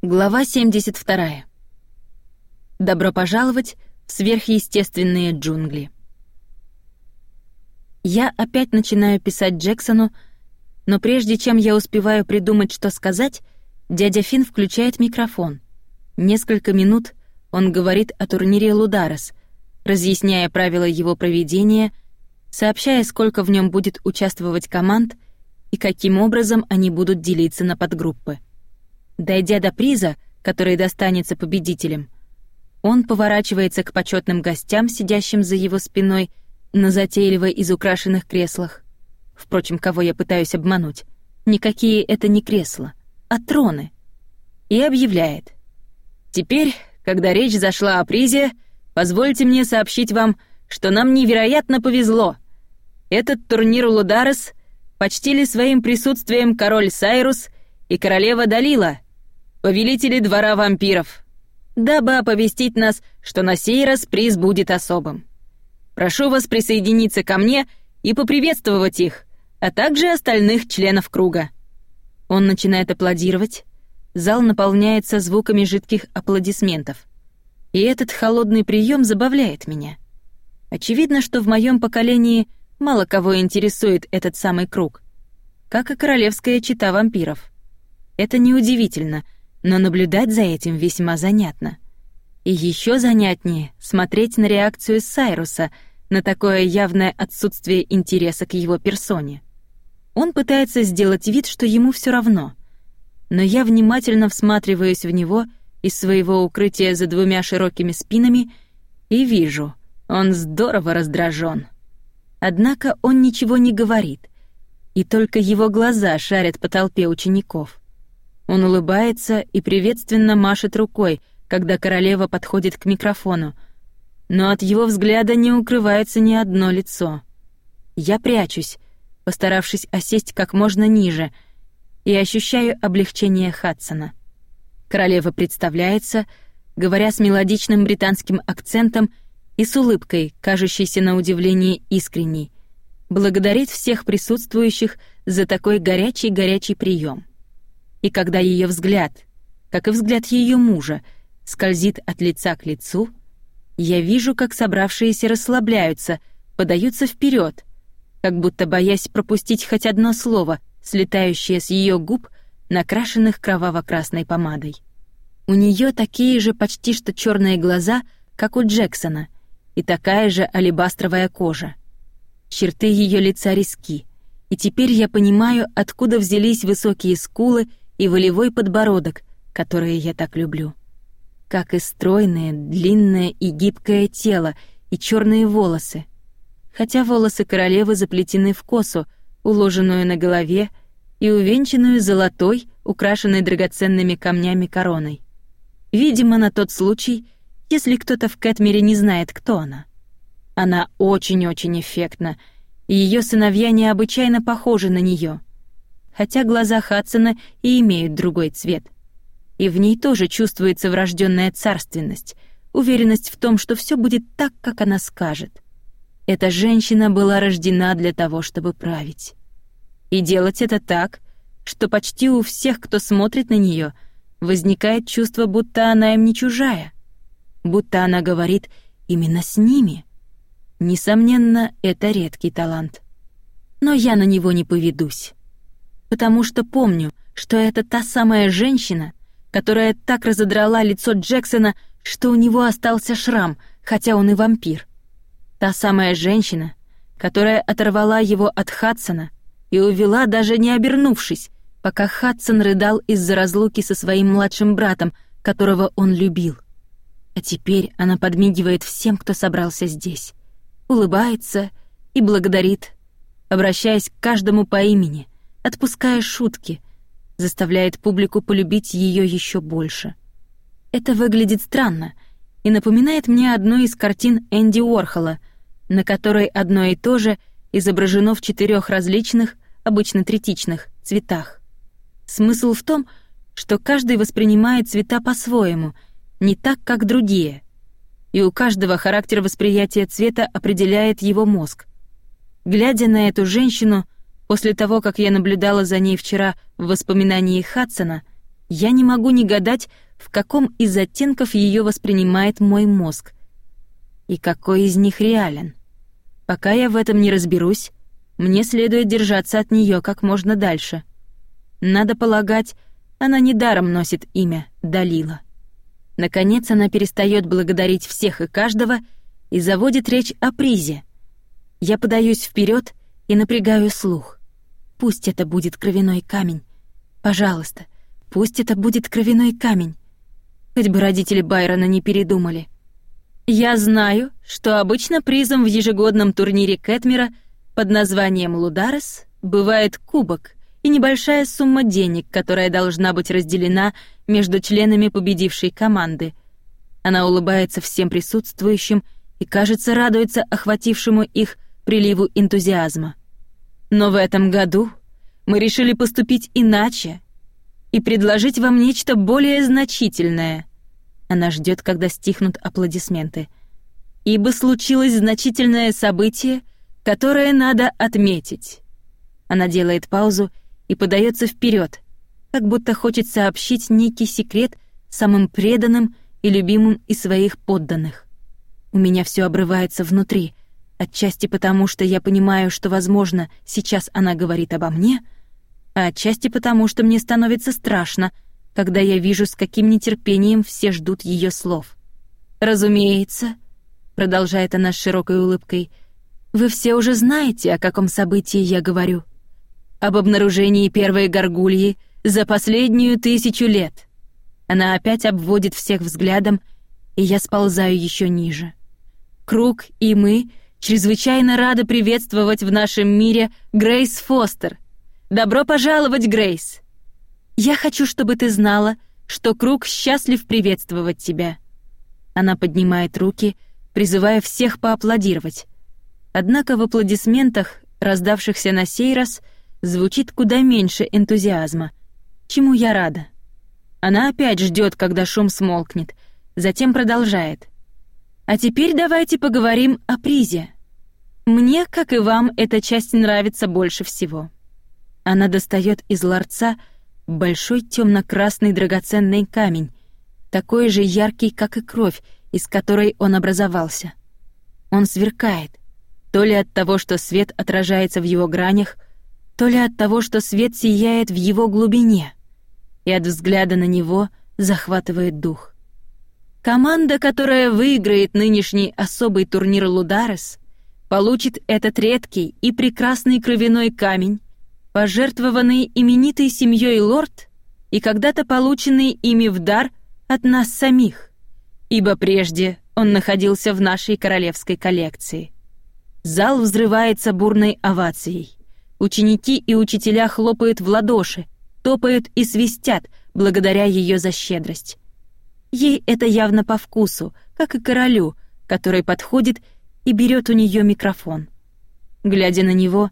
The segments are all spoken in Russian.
Глава 72. Добро пожаловать в сверхъестественные джунгли. Я опять начинаю писать Джексону, но прежде чем я успеваю придумать, что сказать, дядя Фин включает микрофон. Несколько минут он говорит о турнире Лударес, разъясняя правила его проведения, сообщая, сколько в нем будет участвовать команд и каким образом они будут делиться на подгруппы. Дойдя до приза, который достанется победителям, он поворачивается к почетным гостям, сидящим за его спиной на затейливо изукрашенных креслах. Впрочем, кого я пытаюсь обмануть? Никакие это не кресла, а троны. И объявляет. «Теперь, когда речь зашла о призе, позвольте мне сообщить вам, что нам невероятно повезло. Этот турнир Лударес почтили своим присутствием король Сайрус и королева Далила — повелители двора вампиров, дабы оповестить нас, что на сей раз приз будет особым. Прошу вас присоединиться ко мне и поприветствовать их, а также остальных членов круга». Он начинает аплодировать, зал наполняется звуками жидких аплодисментов. И этот холодный прием забавляет меня. Очевидно, что в моем поколении мало кого интересует этот самый круг, как и королевская чита вампиров. Это неудивительно — но наблюдать за этим весьма занятно. И еще занятнее смотреть на реакцию Сайруса на такое явное отсутствие интереса к его персоне. Он пытается сделать вид, что ему все равно, но я внимательно всматриваюсь в него из своего укрытия за двумя широкими спинами и вижу, он здорово раздражен. Однако он ничего не говорит, и только его глаза шарят по толпе учеников. Он улыбается и приветственно машет рукой, когда королева подходит к микрофону. Но от его взгляда не укрывается ни одно лицо. Я прячусь, постаравшись осесть как можно ниже, и ощущаю облегчение Хадсона. Королева представляется, говоря с мелодичным британским акцентом и с улыбкой, кажущейся на удивление искренней, благодарит всех присутствующих за такой горячий-горячий прием. И когда ее взгляд, как и взгляд ее мужа, скользит от лица к лицу, я вижу, как собравшиеся расслабляются, подаются вперед, как будто боясь пропустить хоть одно слово, слетающее с ее губ, накрашенных кроваво-красной помадой. У нее такие же почти что черные глаза, как у Джексона, и такая же алебастровая кожа. Черты ее лица риски, и теперь я понимаю, откуда взялись высокие скулы и волевой подбородок, которые я так люблю. Как и стройное, длинное и гибкое тело и черные волосы. Хотя волосы королевы заплетены в косу, уложенную на голове и увенчанную золотой, украшенной драгоценными камнями короной. Видимо, на тот случай, если кто-то в Кэтмере не знает, кто она. Она очень-очень эффектна, и ее сыновья необычайно похожи на нее хотя глаза Хадсона и имеют другой цвет. И в ней тоже чувствуется врожденная царственность, уверенность в том, что все будет так, как она скажет. Эта женщина была рождена для того, чтобы править. И делать это так, что почти у всех, кто смотрит на нее, возникает чувство, будто она им не чужая, будто она говорит именно с ними. Несомненно, это редкий талант. Но я на него не поведусь потому что помню, что это та самая женщина, которая так разодрала лицо Джексона, что у него остался шрам, хотя он и вампир. Та самая женщина, которая оторвала его от Хадсона и увела, даже не обернувшись, пока Хадсон рыдал из-за разлуки со своим младшим братом, которого он любил. А теперь она подмигивает всем, кто собрался здесь, улыбается и благодарит, обращаясь к каждому по имени — отпуская шутки, заставляет публику полюбить ее еще больше. Это выглядит странно и напоминает мне одну из картин Энди Уорхола, на которой одно и то же изображено в четырех различных, обычно третичных, цветах. Смысл в том, что каждый воспринимает цвета по-своему, не так, как другие. И у каждого характер восприятия цвета определяет его мозг. Глядя на эту женщину — После того, как я наблюдала за ней вчера в воспоминании Хадсона, Я не могу не гадать, в каком из оттенков ее воспринимает мой мозг. И какой из них реален. Пока я в этом не разберусь, мне следует держаться от нее как можно дальше. Надо полагать, она недаром носит имя Далила. Наконец она перестает благодарить всех и каждого и заводит речь о призе. Я подаюсь вперед и напрягаю слух. Пусть это будет кровяной камень. Пожалуйста, пусть это будет кровяной камень. Хоть бы родители Байрона не передумали. Я знаю, что обычно призом в ежегодном турнире Кэтмера под названием «Лударес» бывает кубок и небольшая сумма денег, которая должна быть разделена между членами победившей команды. Она улыбается всем присутствующим и, кажется, радуется охватившему их приливу энтузиазма. Но в этом году мы решили поступить иначе и предложить вам нечто более значительное. Она ждет, когда стихнут аплодисменты. Ибо случилось значительное событие, которое надо отметить. Она делает паузу и подается вперед, как будто хочет сообщить некий секрет самым преданным и любимым из своих подданных. У меня все обрывается внутри, отчасти потому, что я понимаю, что, возможно, сейчас она говорит обо мне, а отчасти потому, что мне становится страшно, когда я вижу, с каким нетерпением все ждут ее слов. «Разумеется», — продолжает она с широкой улыбкой, — «вы все уже знаете, о каком событии я говорю. Об обнаружении первой горгульи за последнюю тысячу лет». Она опять обводит всех взглядом, и я сползаю еще ниже. Круг и мы чрезвычайно рады приветствовать в нашем мире Грейс Фостер. Добро пожаловать, Грейс. Я хочу, чтобы ты знала, что Круг счастлив приветствовать тебя. Она поднимает руки, призывая всех поаплодировать. Однако в аплодисментах, раздавшихся на сей раз, звучит куда меньше энтузиазма, чему я рада. Она опять ждет, когда шум смолкнет, затем продолжает — а теперь давайте поговорим о призе. Мне, как и вам, эта часть нравится больше всего. Она достает из ларца большой темно-красный драгоценный камень, такой же яркий, как и кровь, из которой он образовался. Он сверкает, то ли от того, что свет отражается в его гранях, то ли от того, что свет сияет в его глубине, и от взгляда на него захватывает дух. Команда, которая выиграет нынешний особый турнир Лударес, получит этот редкий и прекрасный кровяной камень, пожертвованный именитой семьей лорд и когда-то полученный ими в дар от нас самих, ибо прежде он находился в нашей королевской коллекции. Зал взрывается бурной овацией. Ученики и учителя хлопают в ладоши, топают и свистят благодаря ее за щедрость. Ей это явно по вкусу, как и королю, который подходит и берет у нее микрофон. Глядя на него,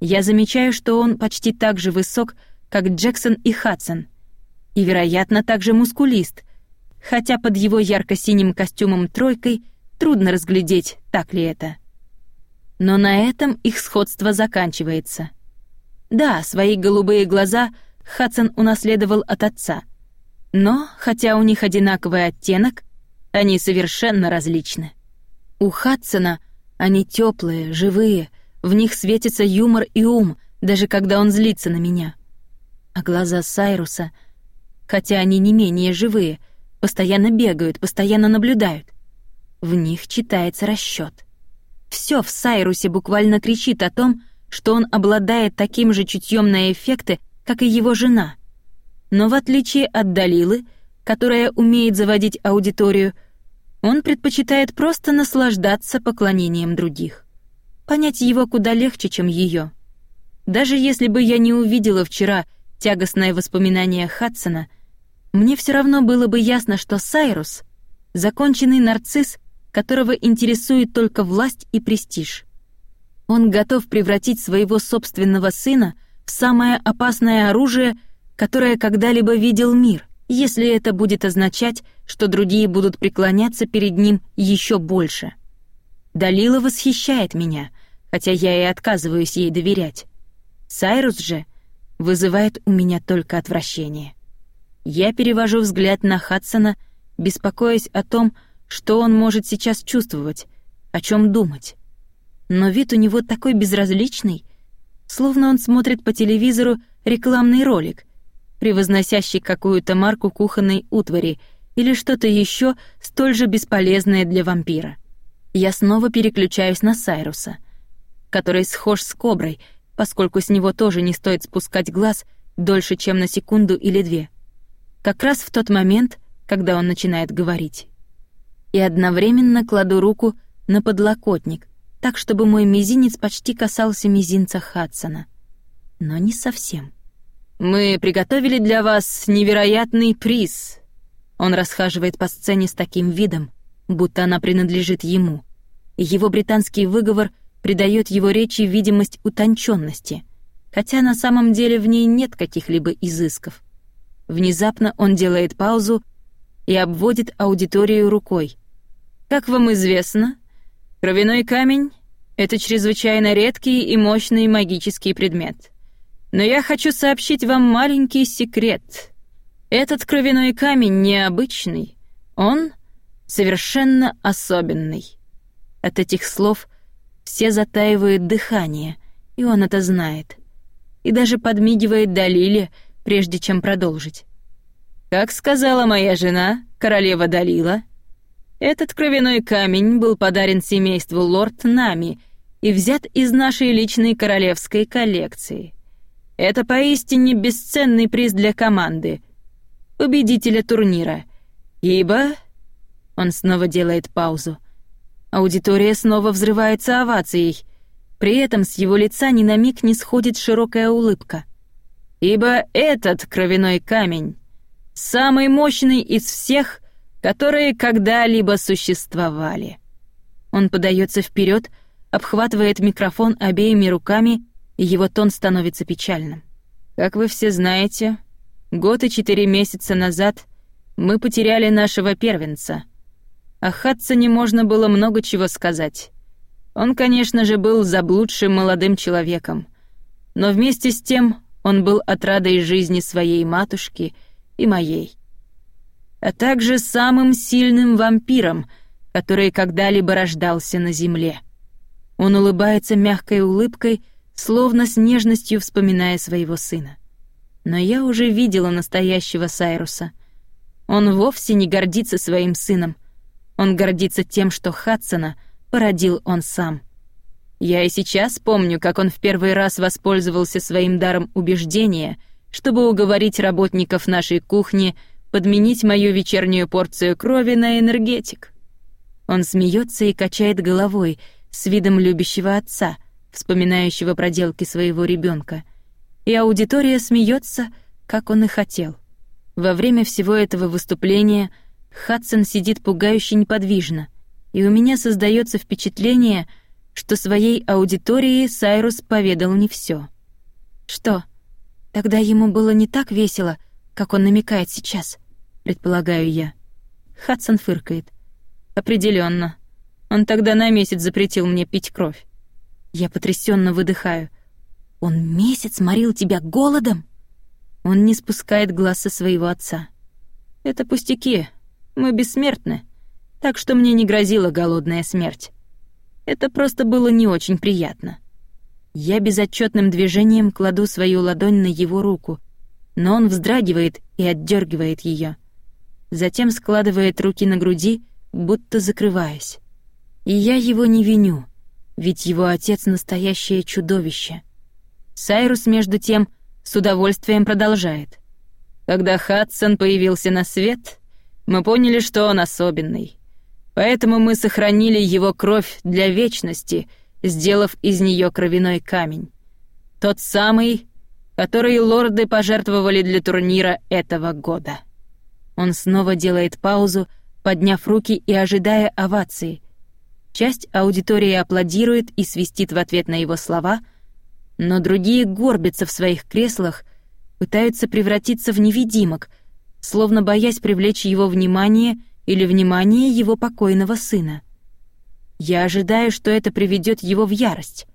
я замечаю, что он почти так же высок, как Джексон и Хадсон, и, вероятно, также мускулист, хотя под его ярко-синим костюмом-тройкой трудно разглядеть, так ли это. Но на этом их сходство заканчивается. Да, свои голубые глаза Хадсон унаследовал от отца — но, хотя у них одинаковый оттенок, они совершенно различны. У Хадсона они теплые, живые, в них светится юмор и ум, даже когда он злится на меня. А глаза Сайруса, хотя они не менее живые, постоянно бегают, постоянно наблюдают. В них читается расчет. Все в Сайрусе буквально кричит о том, что он обладает таким же чутьем на эффекты, как и его жена — но в отличие от Далилы, которая умеет заводить аудиторию, он предпочитает просто наслаждаться поклонением других. Понять его куда легче, чем ее. Даже если бы я не увидела вчера тягостное воспоминание Хадсона, мне все равно было бы ясно, что Сайрус — законченный нарцисс, которого интересует только власть и престиж. Он готов превратить своего собственного сына в самое опасное оружие — которое когда-либо видел мир, если это будет означать, что другие будут преклоняться перед ним еще больше. Далила восхищает меня, хотя я и отказываюсь ей доверять. Сайрус же вызывает у меня только отвращение. Я перевожу взгляд на Хадсона, беспокоясь о том, что он может сейчас чувствовать, о чем думать. Но вид у него такой безразличный, словно он смотрит по телевизору рекламный ролик, превозносящий какую-то марку кухонной утвари или что-то еще столь же бесполезное для вампира. Я снова переключаюсь на Сайруса, который схож с коброй, поскольку с него тоже не стоит спускать глаз дольше, чем на секунду или две. Как раз в тот момент, когда он начинает говорить. И одновременно кладу руку на подлокотник, так чтобы мой мизинец почти касался мизинца Хадсона. Но не совсем. «Мы приготовили для вас невероятный приз». Он расхаживает по сцене с таким видом, будто она принадлежит ему. Его британский выговор придает его речи видимость утонченности, хотя на самом деле в ней нет каких-либо изысков. Внезапно он делает паузу и обводит аудиторию рукой. «Как вам известно, кровяной камень — это чрезвычайно редкий и мощный магический предмет. Но я хочу сообщить вам маленький секрет. Этот кровяной камень необычный, он совершенно особенный». От этих слов все затаивают дыхание, и он это знает. И даже подмигивает Далиле, прежде чем продолжить. Как сказала моя жена, королева Далила, этот кровяной камень был подарен семейству лорд Нами и взят из нашей личной королевской коллекции. Это поистине бесценный приз для команды, победителя турнира, ибо... Он снова делает паузу. Аудитория снова взрывается овацией. При этом с его лица ни на миг не сходит широкая улыбка. Ибо этот кровяной камень самый мощный из всех, которые когда-либо существовали. Он подается вперед, обхватывает микрофон обеими руками, и его тон становится печальным. Как вы все знаете, год и четыре месяца назад мы потеряли нашего первенца. О Хадсоне можно было много чего сказать. Он, конечно же, был заблудшим молодым человеком, но вместе с тем он был отрадой жизни своей матушки — и моей. А также самым сильным вампиром, который когда-либо рождался на земле. Он улыбается мягкой улыбкой, словно с нежностью вспоминая своего сына. Но я уже видела настоящего Сайруса. Он вовсе не гордится своим сыном. Он гордится тем, что Хадсона породил он сам. Я и сейчас помню, как он в первый раз воспользовался своим даром убеждения — чтобы уговорить работников нашей кухни подменить мою вечернюю порцию крови на энергетик. Он смеется и качает головой с видом любящего отца, вспоминающего проделки своего ребенка. И аудитория смеется, как он и хотел. Во время всего этого выступления Хадсон сидит пугающе неподвижно, и у меня создается впечатление, что своей аудитории Сайрус поведал не все. «Что?» Тогда ему было не так весело, как он намекает сейчас, предполагаю я. Хадсон фыркает. Определенно. Он тогда на месяц запретил мне пить кровь. Я потрясенно выдыхаю. Он месяц морил тебя голодом? Он не спускает глаз со своего отца. Это пустяки. Мы бессмертны. Так что мне не грозила голодная смерть. Это просто было не очень приятно. Я безотчетным движением кладу свою ладонь на его руку, но он вздрагивает и отдергивает ее. Затем складывает руки на груди, будто закрываясь. И я его не виню, ведь его отец — настоящее чудовище. Сайрус, между тем, с удовольствием продолжает. Когда Хадсон появился на свет, мы поняли, что он особенный. Поэтому мы сохранили его кровь для вечности — сделав из нее кровяной камень. Тот самый, который лорды пожертвовали для турнира этого года. Он снова делает паузу, подняв руки и ожидая овации. Часть аудитории аплодирует и свистит в ответ на его слова, но другие горбятся в своих креслах, пытаются превратиться в невидимок, словно боясь привлечь его внимание или внимание его покойного сына. Я ожидаю, что это приведет его в ярость.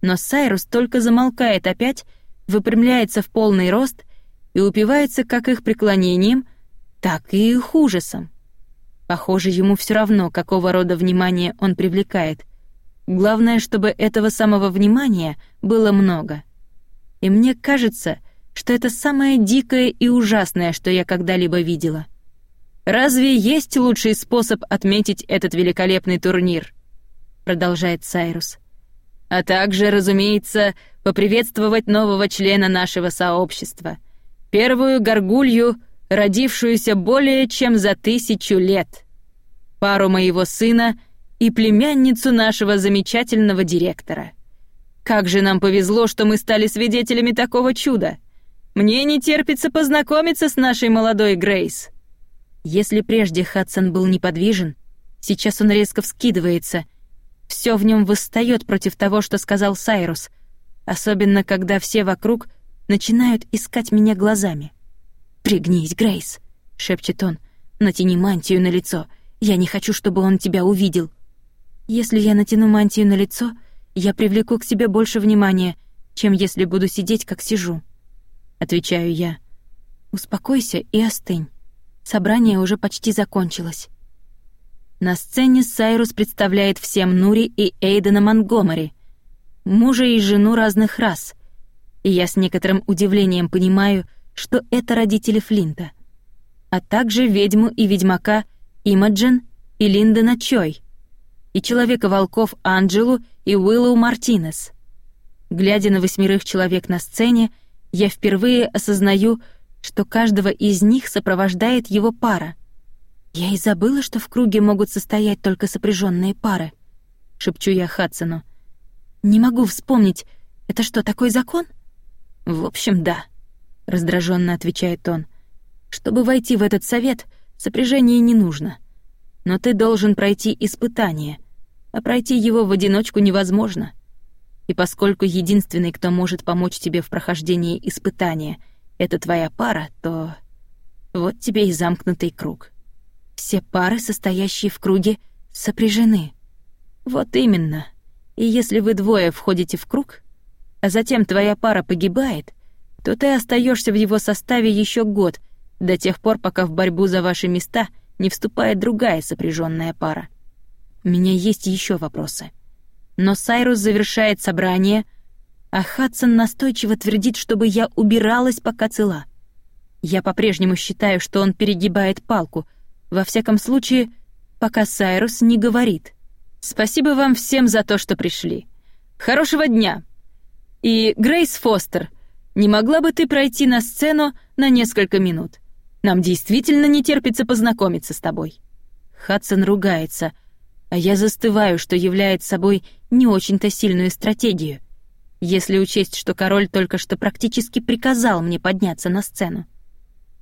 Но Сайрус только замолкает опять, выпрямляется в полный рост и упивается как их преклонением, так и их ужасом. Похоже, ему все равно, какого рода внимание он привлекает. Главное, чтобы этого самого внимания было много. И мне кажется, что это самое дикое и ужасное, что я когда-либо видела. Разве есть лучший способ отметить этот великолепный турнир? продолжает Сайрус. А также, разумеется, поприветствовать нового члена нашего сообщества, первую горгулью, родившуюся более чем за тысячу лет, пару моего сына и племянницу нашего замечательного директора. Как же нам повезло, что мы стали свидетелями такого чуда. Мне не терпится познакомиться с нашей молодой Грейс. Если прежде Хадсон был неподвижен, сейчас он резко вскидывается. Все в нем восстает против того, что сказал Сайрус, особенно когда все вокруг начинают искать меня глазами. «Пригнись, Грейс», — шепчет он, — «натяни мантию на лицо. Я не хочу, чтобы он тебя увидел». Если я натяну мантию на лицо, я привлеку к себе больше внимания, чем если буду сидеть, как сижу. Отвечаю я. Успокойся и остынь. Собрание уже почти закончилось. На сцене Сайрус представляет всем Нури и Эйдена Монгомери, мужа и жену разных рас. И я с некоторым удивлением понимаю, что это родители Флинта, а также ведьму и ведьмака Имаджен и Линдона Чой, и Человека-волков Анджелу и Уиллоу Мартинес. Глядя на восьмерых человек на сцене, я впервые осознаю, что каждого из них сопровождает его пара. Я и забыла, что в круге могут состоять только сопряженные пары. Шепчу я Хадсону. Не могу вспомнить, это что, такой закон? В общем, да, раздраженно отвечает он. Чтобы войти в этот совет, сопряжение не нужно. Но ты должен пройти испытание, а пройти его в одиночку невозможно. И поскольку единственный, кто может помочь тебе в прохождении испытания — это твоя пара, то вот тебе и замкнутый круг. Все пары, состоящие в круге, сопряжены. Вот именно. И если вы двое входите в круг, а затем твоя пара погибает, то ты остаешься в его составе еще год, до тех пор, пока в борьбу за ваши места не вступает другая сопряженная пара. У меня есть еще вопросы. Но Сайрус завершает собрание — а Хадсон настойчиво твердит, чтобы я убиралась, пока цела. Я по-прежнему считаю, что он перегибает палку, во всяком случае, пока Сайрус не говорит. «Спасибо вам всем за то, что пришли. Хорошего дня!» «И, Грейс Фостер, не могла бы ты пройти на сцену на несколько минут? Нам действительно не терпится познакомиться с тобой». Хадсон ругается, а я застываю, что является собой не очень-то сильную стратегию если учесть, что король только что практически приказал мне подняться на сцену.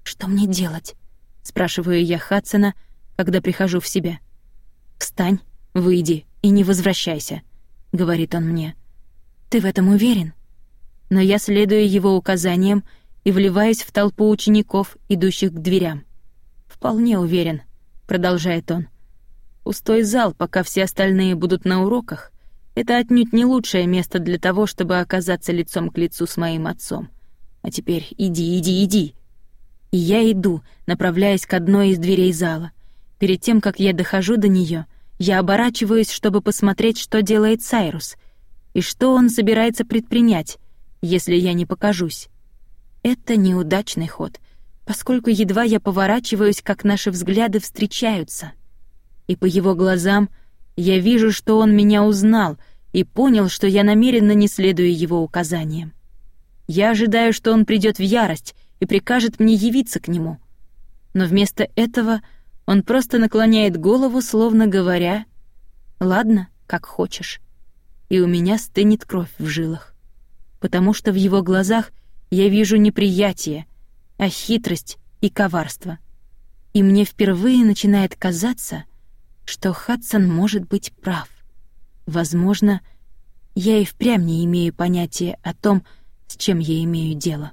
«Что мне делать?» — спрашиваю я Хадсона, когда прихожу в себя. «Встань, выйди и не возвращайся», — говорит он мне. «Ты в этом уверен?» Но я следую его указаниям и вливаюсь в толпу учеников, идущих к дверям. «Вполне уверен», — продолжает он. «Пустой зал, пока все остальные будут на уроках, это отнюдь не лучшее место для того, чтобы оказаться лицом к лицу с моим отцом. А теперь иди, иди, иди. И я иду, направляясь к одной из дверей зала. Перед тем, как я дохожу до нее, я оборачиваюсь, чтобы посмотреть, что делает Сайрус, и что он собирается предпринять, если я не покажусь. Это неудачный ход, поскольку едва я поворачиваюсь, как наши взгляды встречаются. И по его глазам — я вижу, что он меня узнал и понял, что я намеренно не следую его указаниям. Я ожидаю, что он придет в ярость и прикажет мне явиться к нему. Но вместо этого он просто наклоняет голову, словно говоря «Ладно, как хочешь». И у меня стынет кровь в жилах, потому что в его глазах я вижу неприятие, а хитрость и коварство. И мне впервые начинает казаться, что Хадсон может быть прав. Возможно, я и впрямь не имею понятия о том, с чем я имею дело.